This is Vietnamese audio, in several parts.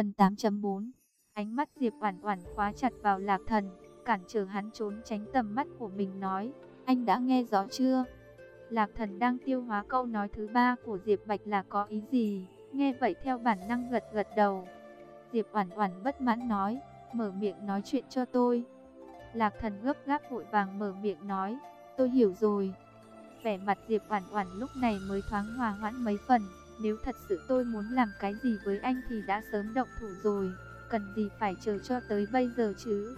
Phần 8.4 Ánh mắt Diệp Oản Oản khóa chặt vào Lạc Thần, cản trở hắn trốn tránh tầm mắt của mình nói, "Anh đã nghe rõ chưa?" Lạc Thần đang tiêu hóa câu nói thứ ba của Diệp Bạch là có ý gì, nghe vậy theo bản năng gật gật đầu. Diệp Oản Oản bất mãn nói, "Mở miệng nói chuyện cho tôi." Lạc Thần gấp gáp vội vàng mở miệng nói, "Tôi hiểu rồi." Vẻ mặt Diệp Oản Oản lúc này mới thoáng hòa hoãn mấy phần, nếu thật sự tôi muốn làm cái gì với anh thì đã sớm động thủ rồi, cần gì phải chờ cho tới bây giờ chứ?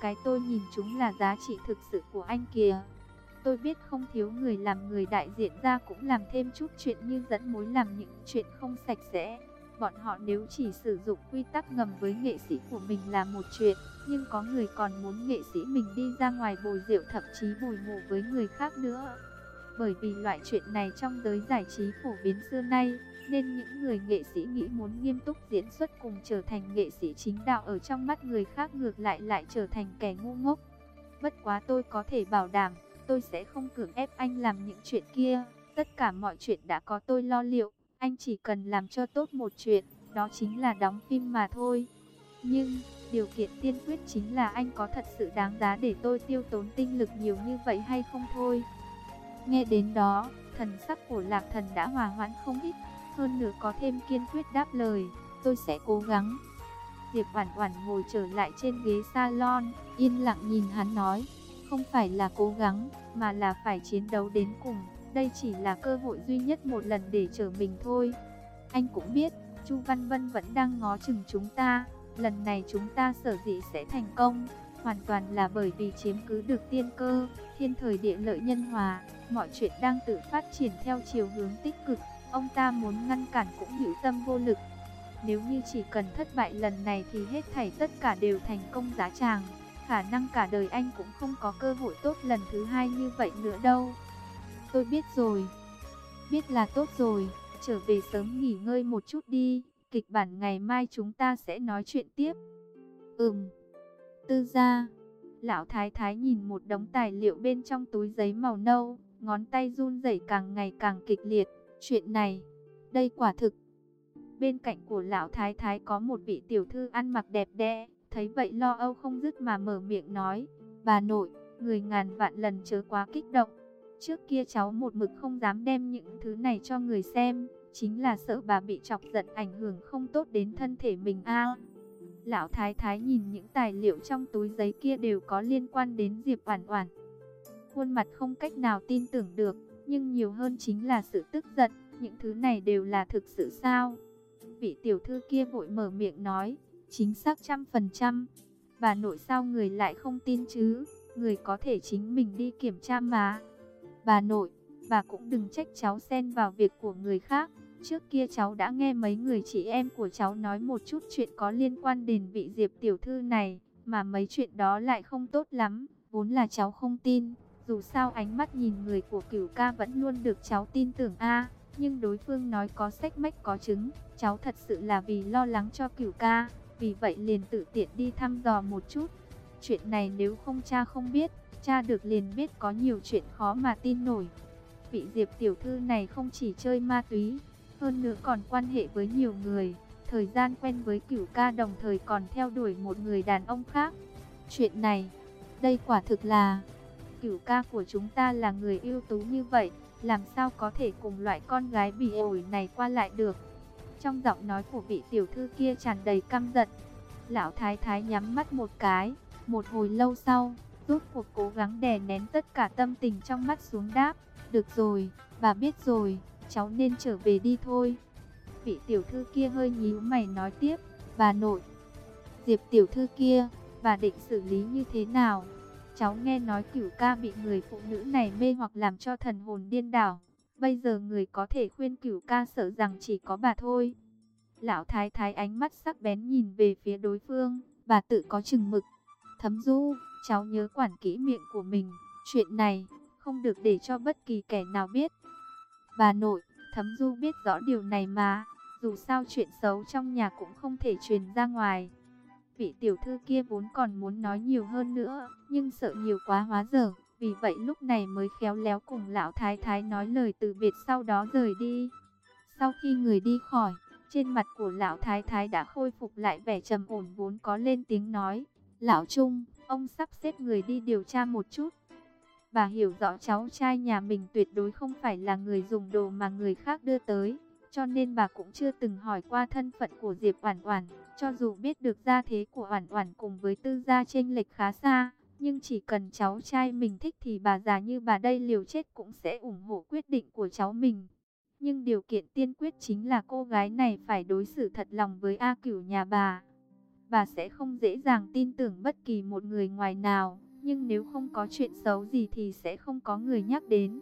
Cái tôi nhìn chúng là giá trị thực sự của anh kìa. Tôi biết không thiếu người làm người đại diện ra cũng làm thêm chút chuyện như dẫn mối làm những chuyện không sạch sẽ. Bọn họ nếu chỉ sử dụng quy tắc ngầm với nghệ sĩ của mình là một chuyện, nhưng có người còn muốn nghệ sĩ mình đi ra ngoài bồi rượu thậm chí bồi ngủ với người khác nữa. Bởi vì loại chuyện này trong giới giải trí phổ biến xưa nay, nên những người nghệ sĩ nghĩ muốn nghiêm túc diễn xuất cùng trở thành nghệ sĩ chính đạo ở trong mắt người khác ngược lại lại trở thành kẻ ngu ngốc. Bất quá tôi có thể bảo đảm, tôi sẽ không cưỡng ép anh làm những chuyện kia, tất cả mọi chuyện đã có tôi lo liệu, anh chỉ cần làm cho tốt một chuyện, đó chính là đóng phim mà thôi. Nhưng, điều kiện tiên quyết chính là anh có thật sự đáng giá để tôi tiêu tốn tinh lực nhiều như vậy hay không thôi. Nghe đến đó, thần sắc của lạc thần đã hòa hoãn không ít, hơn nữa có thêm kiên quyết đáp lời, tôi sẽ cố gắng. Diệp Oản Oản ngồi trở lại trên ghế salon, yên lặng nhìn hắn nói, không phải là cố gắng, mà là phải chiến đấu đến cùng, đây chỉ là cơ hội duy nhất một lần để trở mình thôi. Anh cũng biết, Chu Văn Vân vẫn đang ngó chừng chúng ta, lần này chúng ta sở dĩ sẽ thành công, hoàn toàn là bởi vì chiếm cứ được tiên cơ, thiên thời địa lợi nhân hòa, mọi chuyện đang tự phát triển theo chiều hướng tích cực, ông ta muốn ngăn cản cũng hữu tâm vô lực. Nếu như chỉ cần thất bại lần này thì hết thảy tất cả đều thành công giá tràng, khả năng cả đời anh cũng không có cơ hội tốt lần thứ hai như vậy nữa đâu. Tôi biết rồi, biết là tốt rồi, trở về sớm nghỉ ngơi một chút đi, kịch bản ngày mai chúng ta sẽ nói chuyện tiếp. Ừm. Tư gia, lão thái thái nhìn một đống tài liệu bên trong túi giấy màu nâu, ngón tay run rẩy càng ngày càng kịch liệt. Chuyện này, đây quả thực. Bên cạnh của lão thái thái có một vị tiểu thư ăn mặc đẹp đẽ, thấy vậy lo âu không dứt mà mở miệng nói, bà nội, người ngàn vạn lần chớ quá kích động. Trước kia cháu một mực không dám đem những thứ này cho người xem, chính là sợ bà bị chọc giận ảnh hưởng không tốt đến thân thể mình a. Lão Thái Thái nhìn những tài liệu trong túi giấy kia đều có liên quan đến Diệp Oản Oản. Khuôn mặt không cách nào tin tưởng được, nhưng nhiều hơn chính là sự tức giận, những thứ này đều là thực sự sao? Vị tiểu thư kia vội mở miệng nói, chính xác trăm phần trăm. Bà nội sao người lại không tin chứ, người có thể chính mình đi kiểm tra mà. Bà nội, bà cũng đừng trách cháu xen vào việc của người khác. Trước kia cháu đã nghe mấy người chị em của cháu nói một chút chuyện có liên quan đến vị Diệp tiểu thư này, mà mấy chuyện đó lại không tốt lắm, vốn là cháu không tin. Dù sao ánh mắt nhìn người của cửu ca vẫn luôn được cháu tin tưởng a nhưng đối phương nói có sách mách có chứng, cháu thật sự là vì lo lắng cho cửu ca, vì vậy liền tự tiện đi thăm dò một chút. Chuyện này nếu không cha không biết, cha được liền biết có nhiều chuyện khó mà tin nổi. Vị Diệp tiểu thư này không chỉ chơi ma túy, hơn nữa còn quan hệ với nhiều người, thời gian quen với cửu ca đồng thời còn theo đuổi một người đàn ông khác. Chuyện này, đây quả thực là, cửu ca của chúng ta là người ưu tú như vậy, làm sao có thể cùng loại con gái bị ổi này qua lại được. Trong giọng nói của vị tiểu thư kia tràn đầy căm giận, lão thái thái nhắm mắt một cái, một hồi lâu sau, rút cuộc cố gắng đè nén tất cả tâm tình trong mắt xuống đáp, được rồi, bà biết rồi cháu nên trở về đi thôi. Vị tiểu thư kia hơi nhíu mày nói tiếp, bà nội, Diệp tiểu thư kia, bà định xử lý như thế nào? Cháu nghe nói cửu ca bị người phụ nữ này mê hoặc làm cho thần hồn điên đảo. Bây giờ người có thể khuyên cửu ca sợ rằng chỉ có bà thôi. Lão thái thái ánh mắt sắc bén nhìn về phía đối phương, bà tự có chừng mực. Thấm du, cháu nhớ quản kỹ miệng của mình, chuyện này không được để cho bất kỳ kẻ nào biết. Bà nội, Thấm Du biết rõ điều này mà, dù sao chuyện xấu trong nhà cũng không thể truyền ra ngoài. Vị tiểu thư kia vốn còn muốn nói nhiều hơn nữa, nhưng sợ nhiều quá hóa dở, vì vậy lúc này mới khéo léo cùng lão thái thái nói lời từ biệt sau đó rời đi. Sau khi người đi khỏi, Trên mặt của lão thái thái đã khôi phục lại vẻ trầm ổn vốn có lên tiếng nói. Lão Trung, ông sắp xếp người đi điều tra một chút. Bà hiểu rõ cháu trai nhà mình tuyệt đối không phải là người dùng đồ mà người khác đưa tới. Cho nên bà cũng chưa từng hỏi qua thân phận của Diệp Oản Oản, cho dù biết được gia thế của Oản Oản cùng với Tư gia chênh lệch khá xa, nhưng chỉ cần cháu trai mình thích thì bà già như bà đây liều chết cũng sẽ ủng hộ quyết định của cháu mình. Nhưng điều kiện tiên quyết chính là cô gái này phải đối xử thật lòng với A Cửu nhà bà. Bà sẽ không dễ dàng tin tưởng bất kỳ một người ngoài nào, nhưng nếu không có chuyện xấu gì thì sẽ không có người nhắc đến.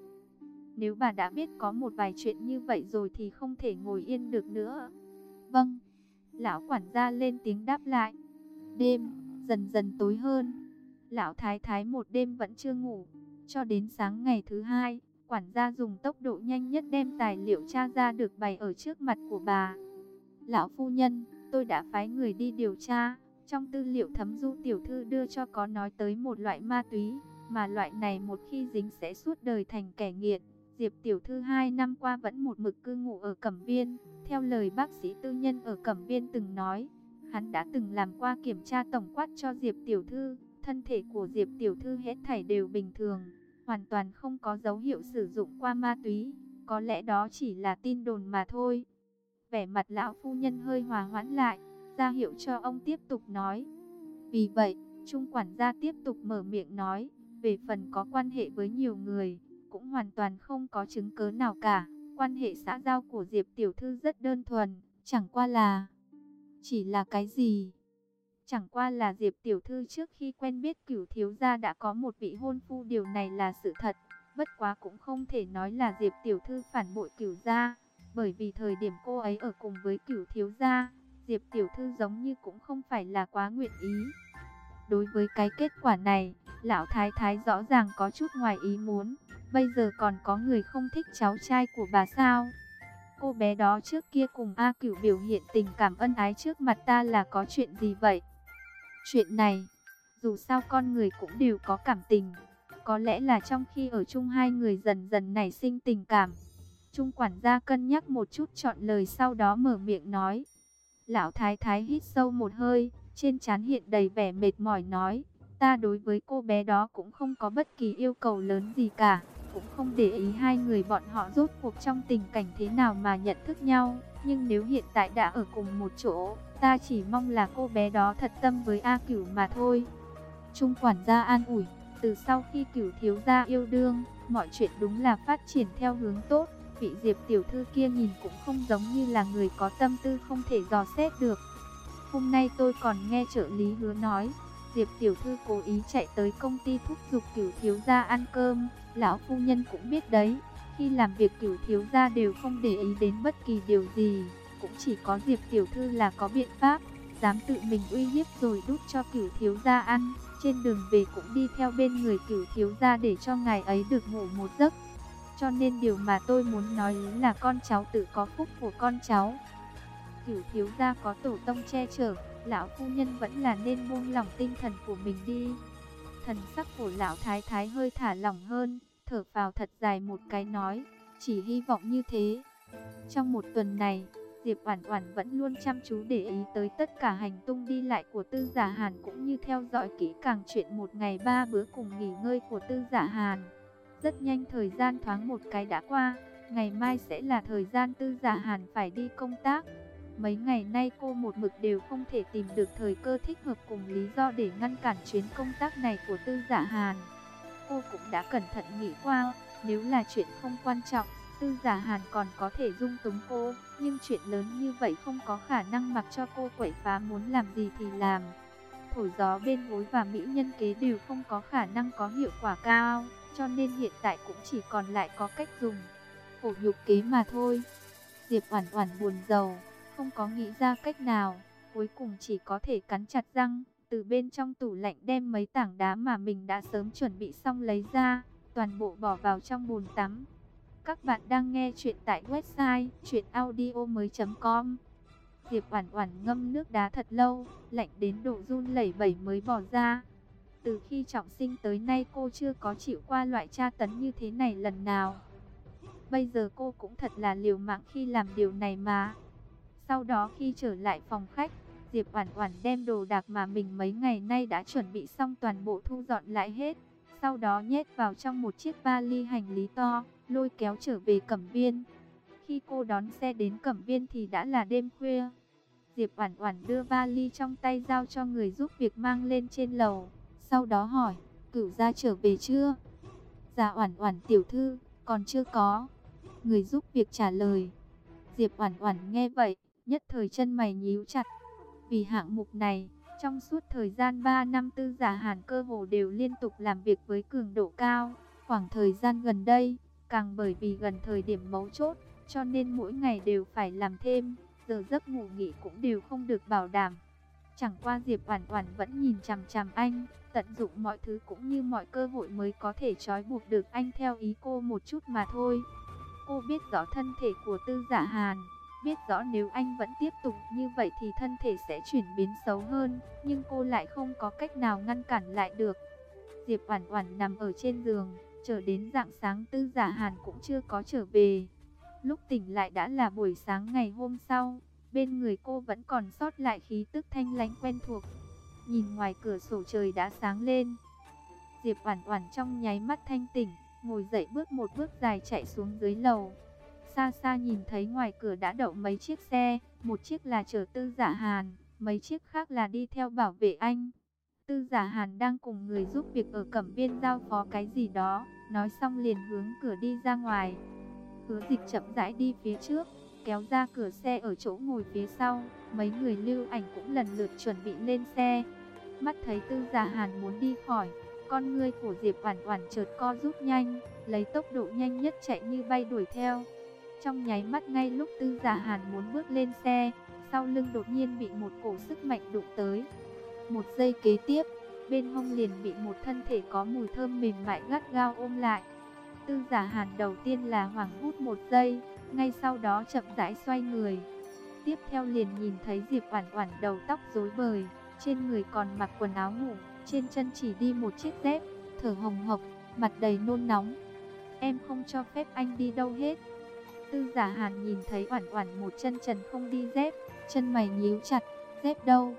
Nếu bà đã biết có một vài chuyện như vậy rồi thì không thể ngồi yên được nữa. Vâng, lão quản gia lên tiếng đáp lại. Đêm, dần dần tối hơn. Lão thái thái một đêm vẫn chưa ngủ, cho đến sáng ngày thứ hai. Quản gia dùng tốc độ nhanh nhất đem tài liệu tra ra được bày ở trước mặt của bà. Lão phu nhân, tôi đã phái người đi điều tra. Trong tư liệu thấm du tiểu thư đưa cho có nói tới một loại ma túy, mà loại này một khi dính sẽ suốt đời thành kẻ nghiện. Diệp tiểu thư hai năm qua vẫn một mực cư ngụ ở Cẩm Viên. Theo lời bác sĩ tư nhân ở Cẩm Viên từng nói, hắn đã từng làm qua kiểm tra tổng quát cho Diệp tiểu thư. Thân thể của Diệp tiểu thư hết thảy đều bình thường hoàn toàn không có dấu hiệu sử dụng qua ma túy, có lẽ đó chỉ là tin đồn mà thôi. Vẻ mặt lão phu nhân hơi hòa hoãn lại, ra hiệu cho ông tiếp tục nói. Vì vậy, trung quản gia tiếp tục mở miệng nói, về phần có quan hệ với nhiều người, cũng hoàn toàn không có chứng cứ nào cả. Quan hệ xã giao của Diệp Tiểu Thư rất đơn thuần, chẳng qua là... Chỉ là cái gì? Chẳng qua là Diệp Tiểu Thư trước khi quen biết cửu thiếu gia đã có một vị hôn phu điều này là sự thật. Bất quá cũng không thể nói là Diệp Tiểu Thư phản bội cửu gia. Bởi vì thời điểm cô ấy ở cùng với cửu thiếu gia, Diệp Tiểu Thư giống như cũng không phải là quá nguyện ý. Đối với cái kết quả này, Lão Thái Thái rõ ràng có chút ngoài ý muốn. Bây giờ còn có người không thích cháu trai của bà sao? Cô bé đó trước kia cùng A Cửu biểu hiện tình cảm ân ái trước mặt ta là có chuyện gì vậy? Chuyện này, dù sao con người cũng đều có cảm tình. Có lẽ là trong khi ở chung hai người dần dần nảy sinh tình cảm. Trung quản gia cân nhắc một chút chọn lời sau đó mở miệng nói. Lão thái thái hít sâu một hơi, trên trán hiện đầy vẻ mệt mỏi nói. Ta đối với cô bé đó cũng không có bất kỳ yêu cầu lớn gì cả. Cũng không để ý hai người bọn họ rốt cuộc trong tình cảnh thế nào mà nhận thức nhau. Nhưng nếu hiện tại đã ở cùng một chỗ, Ta chỉ mong là cô bé đó thật tâm với A Cửu mà thôi. Trung quản gia an ủi, từ sau khi Cửu thiếu gia yêu đương, mọi chuyện đúng là phát triển theo hướng tốt. Vị Diệp tiểu thư kia nhìn cũng không giống như là người có tâm tư không thể dò xét được. Hôm nay tôi còn nghe trợ lý hứa nói, Diệp tiểu thư cố ý chạy tới công ty thúc giục Cửu thiếu gia ăn cơm, lão phu nhân cũng biết đấy, khi làm việc Cửu thiếu gia đều không để ý đến bất kỳ điều gì cũng chỉ có Diệp tiểu thư là có biện pháp, dám tự mình uy hiếp rồi đút cho cửu thiếu gia ăn. Trên đường về cũng đi theo bên người cửu thiếu gia để cho ngài ấy được ngủ một giấc. Cho nên điều mà tôi muốn nói là con cháu tự có phúc của con cháu. Cửu thiếu gia có tổ tông che chở, lão phu nhân vẫn là nên buông lỏng tinh thần của mình đi. Thần sắc của lão thái thái hơi thả lỏng hơn, thở vào thật dài một cái nói, chỉ hy vọng như thế. Trong một tuần này, Diệp Oản Oản vẫn luôn chăm chú để ý tới tất cả hành tung đi lại của Tư Giả Hàn cũng như theo dõi kỹ càng chuyện một ngày ba bữa cùng nghỉ ngơi của Tư Giả Hàn. Rất nhanh thời gian thoáng một cái đã qua, ngày mai sẽ là thời gian Tư Giả Hàn phải đi công tác. Mấy ngày nay cô một mực đều không thể tìm được thời cơ thích hợp cùng lý do để ngăn cản chuyến công tác này của Tư Giả Hàn. Cô cũng đã cẩn thận nghĩ qua, nếu là chuyện không quan trọng, Tư giả hàn còn có thể dung túng cô, nhưng chuyện lớn như vậy không có khả năng mặc cho cô quậy phá muốn làm gì thì làm. Thổi gió bên gối và mỹ nhân kế đều không có khả năng có hiệu quả cao, cho nên hiện tại cũng chỉ còn lại có cách dùng. Khổ nhục kế mà thôi. Diệp Oản Oản buồn rầu, không có nghĩ ra cách nào, cuối cùng chỉ có thể cắn chặt răng, từ bên trong tủ lạnh đem mấy tảng đá mà mình đã sớm chuẩn bị xong lấy ra, toàn bộ bỏ vào trong bồn tắm. Các bạn đang nghe chuyện tại website truyệnaudiomoi.com. Diệp Oản Oản ngâm nước đá thật lâu, lạnh đến độ run lẩy bẩy mới bỏ ra. Từ khi trọng sinh tới nay cô chưa có chịu qua loại tra tấn như thế này lần nào. Bây giờ cô cũng thật là liều mạng khi làm điều này mà. Sau đó khi trở lại phòng khách, Diệp Oản Oản đem đồ đạc mà mình mấy ngày nay đã chuẩn bị xong toàn bộ thu dọn lại hết, sau đó nhét vào trong một chiếc vali hành lý to, lôi kéo trở về Cẩm Viên. Khi cô đón xe đến Cẩm Viên thì đã là đêm khuya. Diệp Oản Oản đưa vali trong tay giao cho người giúp việc mang lên trên lầu, sau đó hỏi: "Cửu gia trở về chưa?" "Dạ Oản Oản tiểu thư, còn chưa có." Người giúp việc trả lời. Diệp Oản Oản nghe vậy, nhất thời chân mày nhíu chặt. Vì hạng mục này, trong suốt thời gian 3 năm tư giả Hàn cơ hồ đều liên tục làm việc với cường độ cao. Khoảng thời gian gần đây, càng bởi vì gần thời điểm mấu chốt, cho nên mỗi ngày đều phải làm thêm, giờ giấc ngủ nghỉ cũng đều không được bảo đảm. Chẳng qua Diệp Oản Oản vẫn nhìn chằm chằm anh, tận dụng mọi thứ cũng như mọi cơ hội mới có thể trói buộc được anh theo ý cô một chút mà thôi. Cô biết rõ thân thể của Tư Dạ Hàn, biết rõ nếu anh vẫn tiếp tục như vậy thì thân thể sẽ chuyển biến xấu hơn, nhưng cô lại không có cách nào ngăn cản lại được. Diệp Oản Oản nằm ở trên giường, chờ đến rạng sáng Tư Dạ Hàn cũng chưa có trở về. Lúc tỉnh lại đã là buổi sáng ngày hôm sau, bên người cô vẫn còn sót lại khí tức thanh lãnh quen thuộc. Nhìn ngoài cửa sổ trời đã sáng lên. Diệp Oản Oản trong nháy mắt thanh tỉnh, ngồi dậy bước một bước dài chạy xuống dưới lầu. Xa xa nhìn thấy ngoài cửa đã đậu mấy chiếc xe, một chiếc là chở Tư Giả Hàn, mấy chiếc khác là đi theo bảo vệ anh. Tư Giả Hàn đang cùng người giúp việc ở Cẩm Viên giao phó cái gì đó, nói xong liền hướng cửa đi ra ngoài. Hứa Dịch chậm rãi đi phía trước, kéo ra cửa xe ở chỗ ngồi phía sau, mấy người lưu ảnh cũng lần lượt chuẩn bị lên xe. Mắt thấy Tư Giả Hàn muốn đi khỏi, con ngươi của Diệp Oản Oản chợt co rút nhanh, lấy tốc độ nhanh nhất chạy như bay đuổi theo. Trong nháy mắt ngay lúc Tư Giả Hàn muốn bước lên xe, sau lưng đột nhiên bị một cổ sức mạnh đụng tới. Một giây kế tiếp, bên hông liền bị một thân thể có mùi thơm mềm mại gắt gao ôm lại. Tư Giả Hàn đầu tiên là hoảng hốt một giây, ngay sau đó chậm rãi xoay người. Tiếp theo liền nhìn thấy Diệp Oản Oản đầu tóc rối bời, trên người còn mặc quần áo ngủ, trên chân chỉ đi một chiếc dép, thở hồng hộc, mặt đầy nôn nóng. Em không cho phép anh đi đâu hết. Tư giả hàn nhìn thấy oản oản một chân trần không đi dép, chân mày nhíu chặt, dép đâu?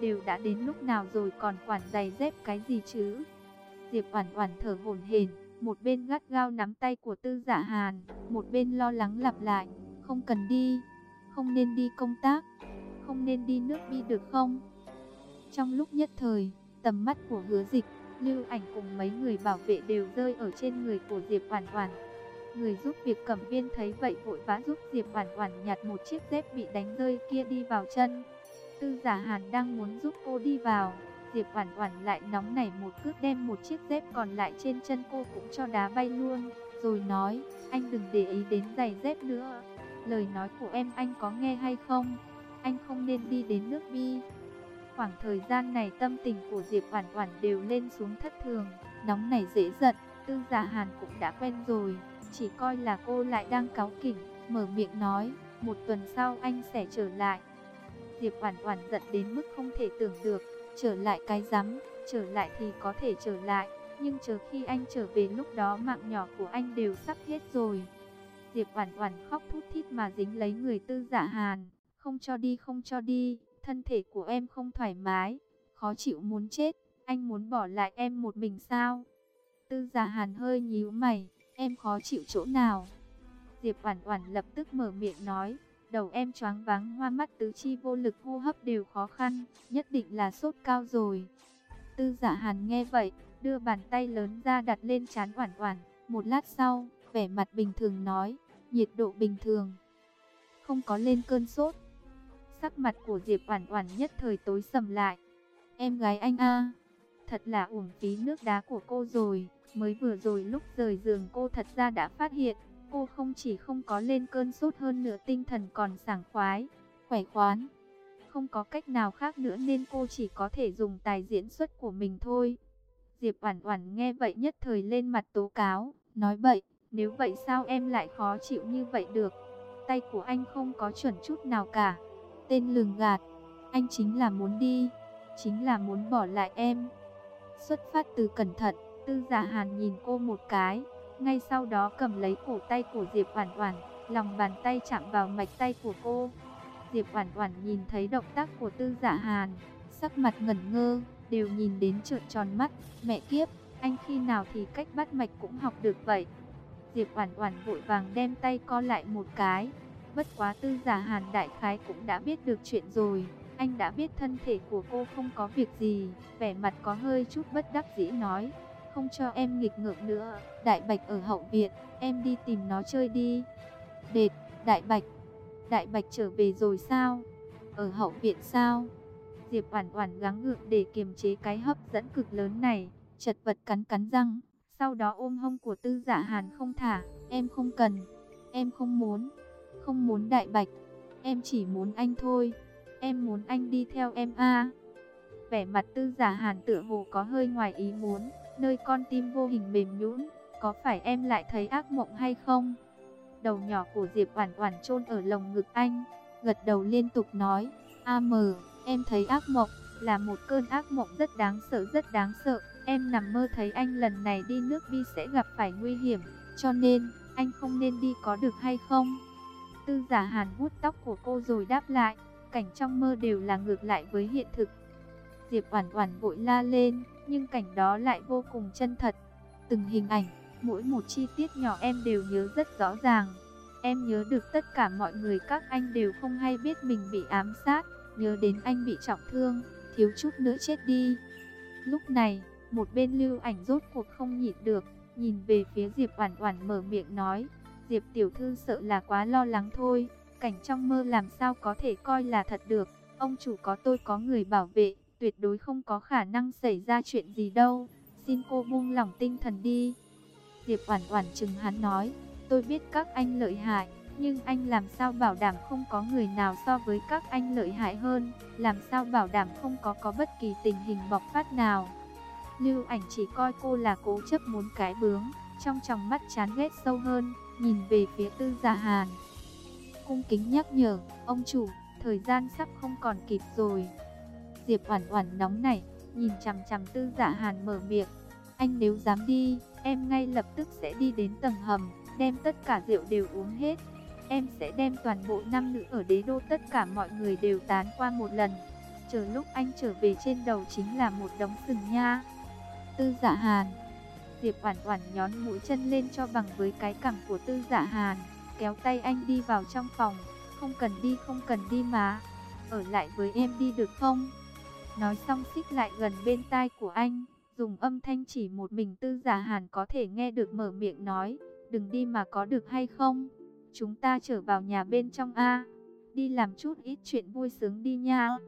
Đều đã đến lúc nào rồi còn quản giày dép cái gì chứ? Diệp oản oản thở hổn hển, một bên gắt gao nắm tay của tư giả hàn, một bên lo lắng lặp lại, không cần đi, không nên đi công tác, không nên đi nước bi được không? Trong lúc nhất thời, tầm mắt của hứa dịch, lưu ảnh cùng mấy người bảo vệ đều rơi ở trên người của Diệp Hoàn Hoàn. Người giúp việc cẩm viên thấy vậy vội vã giúp Diệp Hoàn Hoàn nhặt một chiếc dép bị đánh rơi kia đi vào chân. Tư Giả Hàn đang muốn giúp cô đi vào, Diệp Oản Oản lại nóng nảy một cước đem một chiếc dép còn lại trên chân cô cũng cho đá bay luôn, rồi nói: "Anh đừng để ý đến giày dép nữa. Lời nói của em anh có nghe hay không? Anh không nên đi đến nước Bi." Khoảng thời gian này tâm tình của Diệp Oản Oản đều lên xuống thất thường, nóng nảy dễ giận, Tư Giả Hàn cũng đã quen rồi, chỉ coi là cô lại đang cáu kỉnh, mở miệng nói, một tuần sau anh sẽ trở lại. Diệp Oản Oản giận đến mức không thể tưởng được, trở lại cái rắm, trở lại thì có thể trở lại, nhưng chờ khi anh trở về lúc đó mạng nhỏ của anh đều sắp hết rồi. Diệp Oản Oản khóc thút thít mà dính lấy người Tư Giả Hàn, không cho đi không cho đi, thân thể của em không thoải mái, khó chịu muốn chết, anh muốn bỏ lại em một mình sao? Tư Giả Hàn hơi nhíu mày, Em khó chịu chỗ nào? Diệp Oản Oản lập tức mở miệng nói, đầu em choáng váng hoa mắt tứ chi vô lực hô hấp đều khó khăn, nhất định là sốt cao rồi. Tư Dạ Hàn nghe vậy, đưa bàn tay lớn ra đặt lên chán Oản Oản, một lát sau, vẻ mặt bình thường nói, nhiệt độ bình thường, không có lên cơn sốt. Sắc mặt của Diệp Oản Oản nhất thời tối sầm lại. Em gái anh a, thật là uổng phí nước đá của cô rồi. Mới vừa rồi lúc rời giường cô thật ra đã phát hiện, cô không chỉ không có lên cơn sốt hơn nữa tinh thần còn sảng khoái, khỏe khoắn. Không có cách nào khác nữa nên cô chỉ có thể dùng tài diễn xuất của mình thôi. Diệp Oản Oản nghe vậy nhất thời lên mặt tố cáo, nói bậy, nếu vậy sao em lại khó chịu như vậy được? Tay của anh không có chuẩn chút nào cả. Tên lường gạt, anh chính là muốn đi, chính là muốn bỏ lại em. Xuất phát từ cẩn thận, Tư giả hàn nhìn cô một cái, ngay sau đó cầm lấy cổ tay của Diệp Oản Oản, lòng bàn tay chạm vào mạch tay của cô. Diệp Oản Oản nhìn thấy động tác của Tư Giả Hàn, sắc mặt ngẩn ngơ, đều nhìn đến trợn tròn mắt, mẹ kiếp, anh khi nào thì cách bắt mạch cũng học được vậy. Diệp Oản Oản vội vàng đem tay co lại một cái. Bất quá Tư Giả Hàn đại khái cũng đã biết được chuyện rồi, anh đã biết thân thể của cô không có việc gì, vẻ mặt có hơi chút bất đắc dĩ nói, không cho em nghịch ngợm nữa, Đại Bạch ở hậu viện, em đi tìm nó chơi đi. Đệt, Đại Bạch, Đại Bạch trở về rồi sao? Ở hậu viện sao? Diệp Oản Oản gắng gượng để kiềm chế cái hấp dẫn cực lớn này, chật vật cắn cắn răng, sau đó ôm hông của Tư Dạ Hàn không thả, "Em không cần, em không muốn, không muốn Đại Bạch, em chỉ muốn anh thôi, em muốn anh đi theo em a." Vẻ mặt Tư Giả Hàn tựa hồ có hơi ngoài ý muốn, nơi con tim vô hình mềm nhũn, "Có phải em lại thấy ác mộng hay không?" Đầu nhỏ của Diệp Oản Oản chôn ở lồng ngực anh, gật đầu liên tục nói, "A mờ, em thấy ác mộng, là một cơn ác mộng rất đáng sợ rất đáng sợ, em nằm mơ thấy anh lần này đi nước bi sẽ gặp phải nguy hiểm, cho nên anh không nên đi có được hay không?" Tư Giả Hàn vuốt tóc của cô rồi đáp lại, cảnh trong mơ đều là ngược lại với hiện thực. Diệp Oản Oản vội la lên, nhưng cảnh đó lại vô cùng chân thật. Từng hình ảnh Mỗi một chi tiết nhỏ em đều nhớ rất rõ ràng. Em nhớ được tất cả mọi người các anh đều không hay biết mình bị ám sát, nhớ đến anh bị trọng thương, thiếu chút nữa chết đi. Lúc này, một bên lưu ảnh rốt cuộc không nhịn được, nhìn về phía Diệp Oản Oản mở miệng nói, Diệp tiểu thư sợ là quá lo lắng thôi, cảnh trong mơ làm sao có thể coi là thật được, ông chủ có tôi có người bảo vệ, tuyệt đối không có khả năng xảy ra chuyện gì đâu, xin cô buông lòng tinh thần đi. Diệp Oản Oản chừng hắn nói, tôi biết các anh lợi hại, nhưng anh làm sao bảo đảm không có người nào so với các anh lợi hại hơn, làm sao bảo đảm không có có bất kỳ tình hình bộc phát nào. Lưu ảnh chỉ coi cô là cố chấp muốn cái bướng, trong tròng mắt chán ghét sâu hơn, nhìn về phía tư giả hàn. Cung kính nhắc nhở, ông chủ, thời gian sắp không còn kịp rồi. Diệp Oản Oản nóng nảy, nhìn chằm chằm Tư Dạ Hàn mở miệng, "Anh nếu dám đi, Em ngay lập tức sẽ đi đến tầng hầm, đem tất cả rượu đều uống hết. Em sẽ đem toàn bộ nam nữ ở đế đô tất cả mọi người đều tán qua một lần. Chờ lúc anh trở về trên đầu chính là một đống sừng nha. Tư dạ hàn. Diệp Oản Oản nhón mũi chân lên cho bằng với cái cằm của Tư Dạ Hàn, kéo tay anh đi vào trong phòng, "Không cần đi, không cần đi mà, ở lại với em đi được không?" Nói xong xích lại gần bên tai của anh dùng âm thanh chỉ một mình tư giả hàn có thể nghe được mở miệng nói, đừng đi mà có được hay không? Chúng ta trở vào nhà bên trong A, đi làm chút ít chuyện vui sướng đi nha.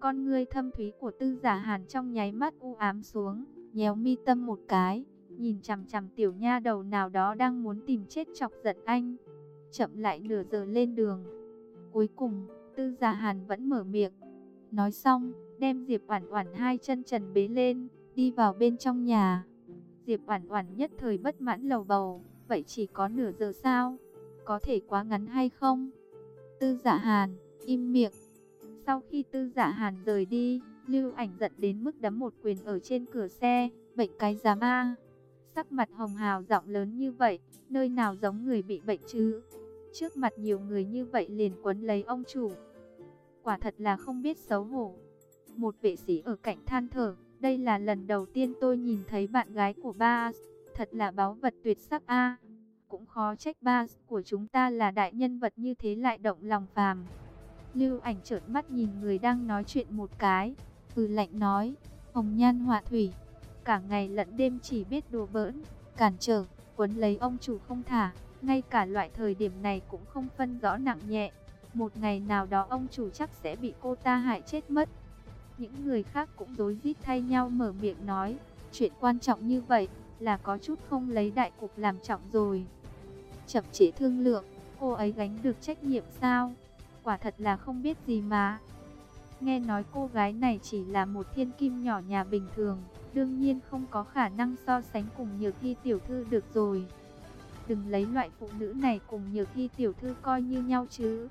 Con ngươi thâm thúy của tư giả hàn trong nháy mắt u ám xuống, nhéo mi tâm một cái, nhìn chằm chằm tiểu nha đầu nào đó đang muốn tìm chết chọc giận anh. Chậm lại nửa giờ lên đường. Cuối cùng, tư giả hàn vẫn mở miệng. Nói xong, đem Diệp Oản Oản hai chân trần bế lên, đi vào bên trong nhà. Diệp Oản Oản nhất thời bất mãn lầu bầu, vậy chỉ có nửa giờ sao? Có thể quá ngắn hay không? Tư Dạ Hàn, im miệng. Sau khi Tư Dạ Hàn rời đi, Lưu Ảnh giận đến mức đấm một quyền ở trên cửa xe, bệnh cái giám a. Sắc mặt hồng hào giọng lớn như vậy, nơi nào giống người bị bệnh chứ? Trước mặt nhiều người như vậy liền quấn lấy ông chủ. Quả thật là không biết xấu hổ. Một vệ sĩ ở cạnh than thở, đây là lần đầu tiên tôi nhìn thấy bạn gái của ba, thật là báu vật tuyệt sắc a. Cũng khó trách ba của chúng ta là đại nhân vật như thế lại động lòng phàm. Lưu ảnh trợn mắt nhìn người đang nói chuyện một cái, từ lạnh nói, hồng nhan họa thủy, cả ngày lẫn đêm chỉ biết đùa bỡn, cản trở, quấn lấy ông chủ không thả, ngay cả loại thời điểm này cũng không phân rõ nặng nhẹ. Một ngày nào đó ông chủ chắc sẽ bị cô ta hại chết mất. Những người khác cũng rối rít thay nhau mở miệng nói, chuyện quan trọng như vậy là có chút không lấy đại cục làm trọng rồi. Chậm chế thương lượng, cô ấy gánh được trách nhiệm sao? Quả thật là không biết gì mà. Nghe nói cô gái này chỉ là một thiên kim nhỏ nhà bình thường, đương nhiên không có khả năng so sánh cùng Nhược Hy tiểu thư được rồi. Đừng lấy loại phụ nữ này cùng Nhược Hy tiểu thư coi như nhau chứ.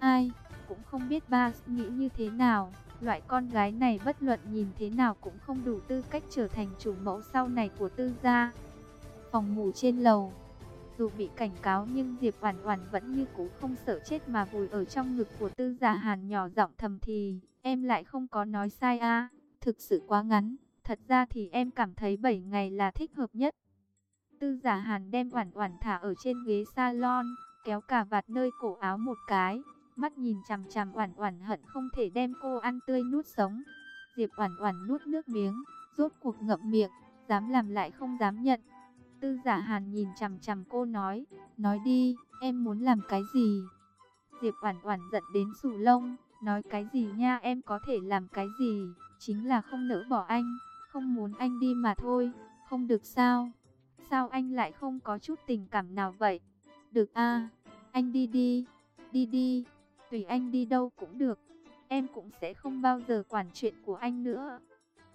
Ai cũng không biết ba nghĩ như thế nào. Loại con gái này bất luận nhìn thế nào cũng không đủ tư cách trở thành chủ mẫu sau này của tư gia. Phòng ngủ trên lầu. Dù bị cảnh cáo nhưng Diệp Oản Oản vẫn như cũ không sợ chết mà vùi ở trong ngực của Tư Giả Hàn nhỏ giọng thầm thì, em lại không có nói sai a, thực sự quá ngắn, thật ra thì em cảm thấy 7 ngày là thích hợp nhất. Tư Giả Hàn đem Oản Oản thả ở trên ghế salon, kéo cả vạt nơi cổ áo một cái, mắt nhìn chằm chằm Oản Oản hận không thể đem cô ăn tươi nuốt sống. Diệp Oản Oản nuốt nước miếng, rốt cuộc ngậm miệng, dám làm lại không dám nhận. Tư giả hàn nhìn chằm chằm cô nói, nói đi, em muốn làm cái gì? Diệp Oản Oản giận đến sù lông, nói cái gì nha em có thể làm cái gì, chính là không nỡ bỏ anh, không muốn anh đi mà thôi, không được sao? Sao anh lại không có chút tình cảm nào vậy? Được a, anh đi đi, đi đi, tùy anh đi đâu cũng được, em cũng sẽ không bao giờ quản chuyện của anh nữa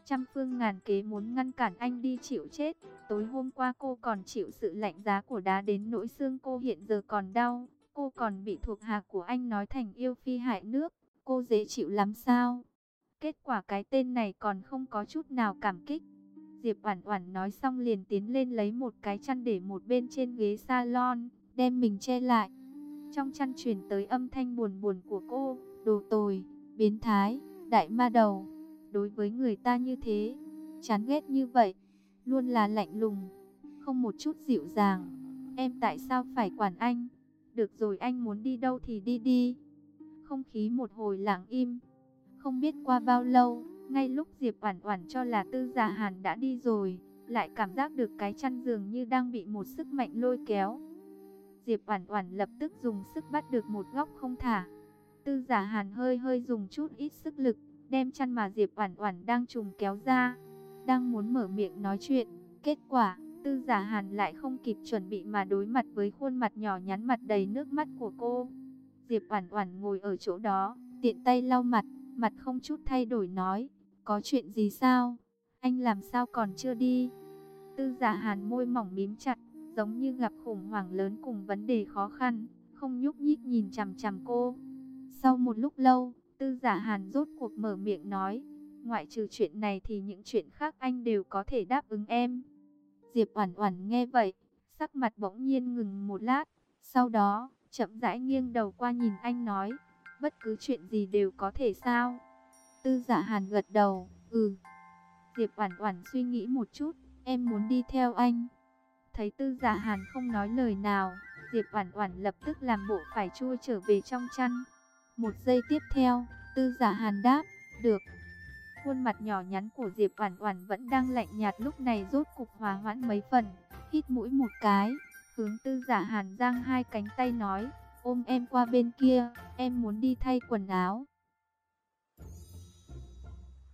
trăm phương ngàn kế muốn ngăn cản anh đi chịu chết. Tối hôm qua cô còn chịu sự lạnh giá của đá đến nỗi xương cô hiện giờ còn đau. Cô còn bị thuộc hạ của anh nói thành yêu phi hại nước. Cô dễ chịu lắm sao? Kết quả cái tên này còn không có chút nào cảm kích. Diệp Oản Oản nói xong liền tiến lên lấy một cái chăn để một bên trên ghế salon, đem mình che lại. Trong chăn truyền tới âm thanh buồn buồn của cô, đồ tồi, biến thái, đại ma đầu đối với người ta như thế, chán ghét như vậy, luôn là lạnh lùng, không một chút dịu dàng. Em tại sao phải quản anh? Được rồi anh muốn đi đâu thì đi đi. Không khí một hồi lặng im. Không biết qua bao lâu, ngay lúc Diệp Oản Oản cho là Tư Giả Hàn đã đi rồi, lại cảm giác được cái chăn giường như đang bị một sức mạnh lôi kéo. Diệp Oản Oản lập tức dùng sức bắt được một góc không thả. Tư Giả Hàn hơi hơi dùng chút ít sức lực, đem chăn mà Diệp Oản Oản đang trùng kéo ra, đang muốn mở miệng nói chuyện, kết quả, Tư Giả Hàn lại không kịp chuẩn bị mà đối mặt với khuôn mặt nhỏ nhắn mặt đầy nước mắt của cô. Diệp Oản Oản ngồi ở chỗ đó, tiện tay lau mặt, mặt không chút thay đổi nói, "Có chuyện gì sao? Anh làm sao còn chưa đi?" Tư Giả Hàn môi mỏng mím chặt, giống như gặp khủng hoảng lớn cùng vấn đề khó khăn, không nhúc nhích nhìn chằm chằm cô. Sau một lúc lâu, Tư giả hàn rốt cuộc mở miệng nói, ngoại trừ chuyện này thì những chuyện khác anh đều có thể đáp ứng em. Diệp Oản Oản nghe vậy, sắc mặt bỗng nhiên ngừng một lát, sau đó, chậm rãi nghiêng đầu qua nhìn anh nói, bất cứ chuyện gì đều có thể sao? Tư Giả Hàn gật đầu, "Ừ." Diệp Oản Oản suy nghĩ một chút, "Em muốn đi theo anh." Thấy Tư Giả Hàn không nói lời nào, Diệp Oản Oản lập tức làm bộ phải chui trở về trong chăn. Một giây tiếp theo, tư giả hàn đáp, được. Khuôn mặt nhỏ nhắn của Diệp Oản Oản vẫn đang lạnh nhạt lúc này rốt cục hòa hoãn mấy phần, hít mũi một cái, hướng tư giả hàn giang hai cánh tay nói, ôm em qua bên kia, em muốn đi thay quần áo.